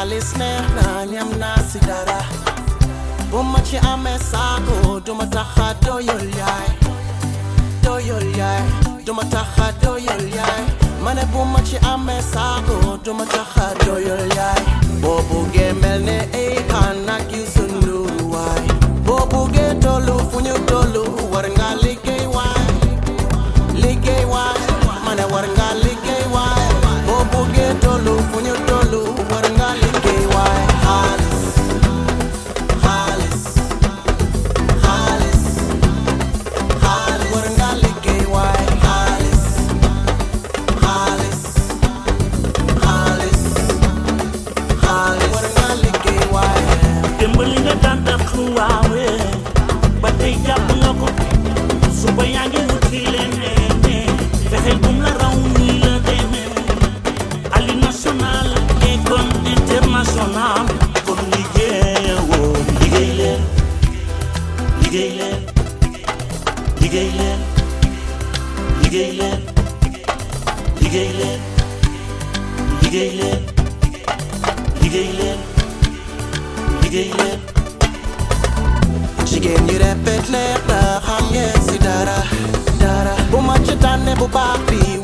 alisne nanya mnasidara bumachi amesako domataha doyolyai doyolyai domataha doyolyai mane bumachi amesako domataha doyolyai bobugemelne Gidelim Gidelim Gidelim Gidelim She gave me that bit lip, the hum, yes, dara, dara. Bu maçı tane bu papi,